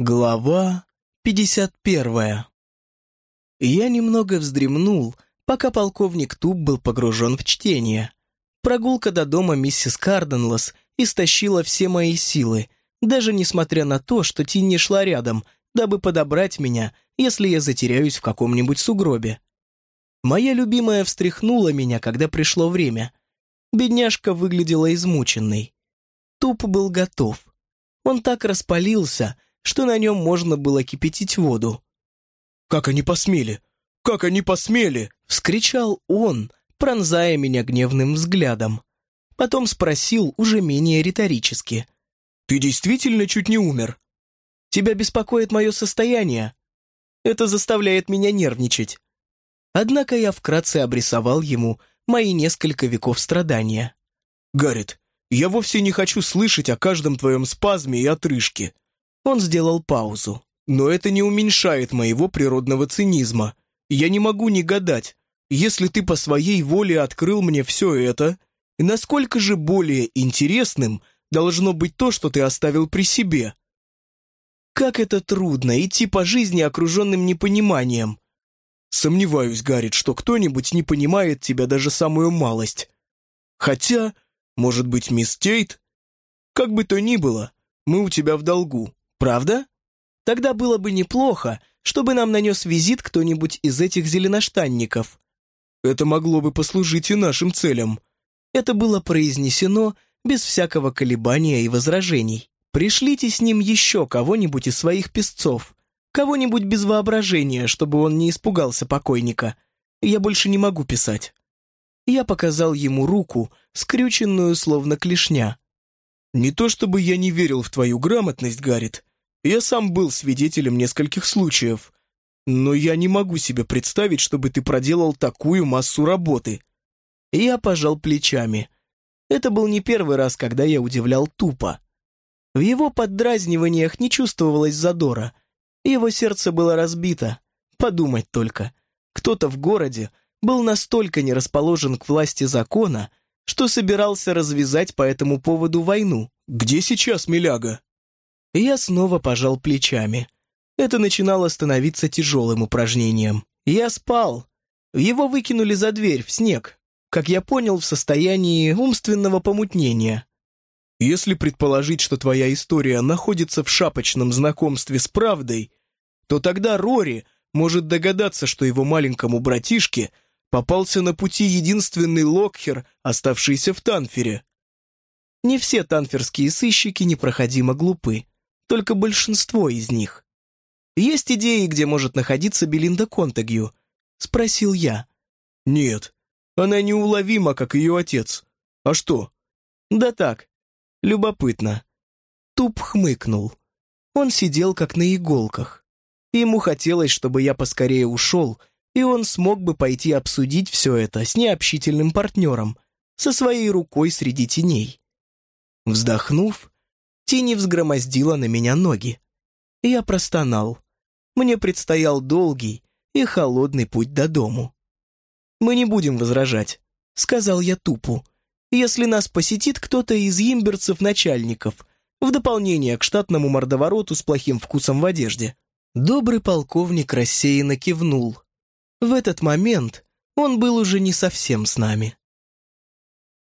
Глава 51 Я немного вздремнул, пока полковник Туб был погружен в чтение. Прогулка до дома миссис Карденлас истощила все мои силы, даже несмотря на то, что Тинни шла рядом, дабы подобрать меня, если я затеряюсь в каком-нибудь сугробе. Моя любимая встряхнула меня, когда пришло время. Бедняжка выглядела измученной. Туп был готов. Он так распалился, что на нем можно было кипятить воду. «Как они посмели? Как они посмели?» — вскричал он, пронзая меня гневным взглядом. Потом спросил уже менее риторически. «Ты действительно чуть не умер?» «Тебя беспокоит мое состояние?» «Это заставляет меня нервничать». Однако я вкратце обрисовал ему мои несколько веков страдания. «Гаррит, я вовсе не хочу слышать о каждом твоем спазме и отрыжке. Он сделал паузу. «Но это не уменьшает моего природного цинизма. Я не могу не гадать, если ты по своей воле открыл мне все это, насколько же более интересным должно быть то, что ты оставил при себе?» «Как это трудно, идти по жизни, окруженным непониманием!» «Сомневаюсь, Гаррит, что кто-нибудь не понимает тебя даже самую малость. Хотя, может быть, мисс Тейт? Как бы то ни было, мы у тебя в долгу. Правда? Тогда было бы неплохо, чтобы нам нанес визит кто-нибудь из этих зеленоштанников. Это могло бы послужить и нашим целям. Это было произнесено без всякого колебания и возражений. Пришлите с ним еще кого-нибудь из своих песцов, кого-нибудь без воображения, чтобы он не испугался покойника. Я больше не могу писать. Я показал ему руку, скрюченную словно клешня. Не то чтобы я не верил в твою грамотность, Гаррит, я сам был свидетелем нескольких случаев, но я не могу себе представить, чтобы ты проделал такую массу работы». Я пожал плечами. Это был не первый раз, когда я удивлял тупо. В его поддразниваниях не чувствовалось задора. Его сердце было разбито. Подумать только. Кто-то в городе был настолько не расположен к власти закона, что собирался развязать по этому поводу войну. «Где сейчас Миляга?» Я снова пожал плечами. Это начинало становиться тяжелым упражнением. Я спал. Его выкинули за дверь, в снег. Как я понял, в состоянии умственного помутнения. Если предположить, что твоя история находится в шапочном знакомстве с правдой, то тогда Рори может догадаться, что его маленькому братишке попался на пути единственный Локхер, оставшийся в Танфере. Не все танферские сыщики непроходимо глупы только большинство из них. «Есть идеи, где может находиться Белинда Контагью?» — спросил я. «Нет, она неуловима, как ее отец. А что?» «Да так, любопытно». Туп хмыкнул. Он сидел как на иголках. Ему хотелось, чтобы я поскорее ушел, и он смог бы пойти обсудить все это с необщительным партнером, со своей рукой среди теней. Вздохнув, Тини взгромоздила на меня ноги. Я простонал. Мне предстоял долгий и холодный путь до дому. «Мы не будем возражать», — сказал я тупу, «если нас посетит кто-то из имберцев-начальников, в дополнение к штатному мордовороту с плохим вкусом в одежде». Добрый полковник рассеянно кивнул. В этот момент он был уже не совсем с нами.